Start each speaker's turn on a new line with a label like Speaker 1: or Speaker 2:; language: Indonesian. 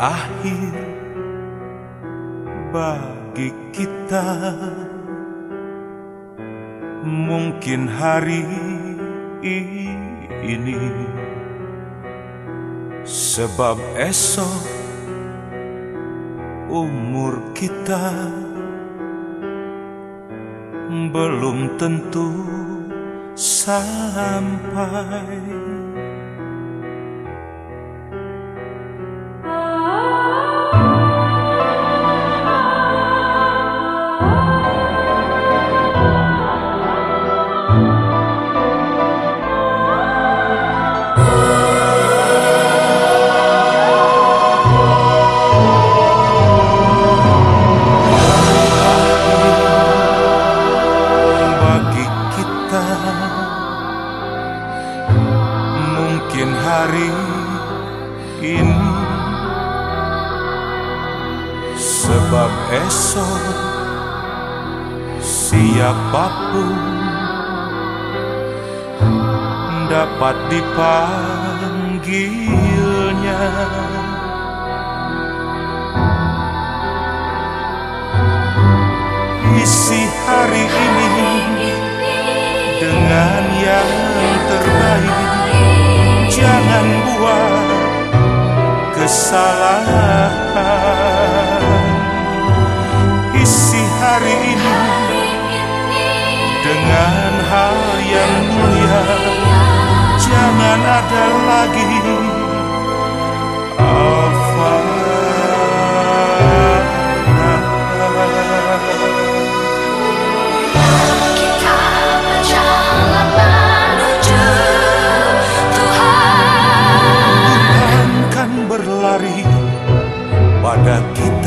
Speaker 1: Akhir bagi kita. Mungkin hari ini Sebab esok umur kita Belum tentu sampai. Hari ini. Sebab esok siapa pun dapat dipanggilnya. Isi hari ini semua kesalahan. Isi hari ini dengan hal yang mulia. Jangan ada lagi. Agapito.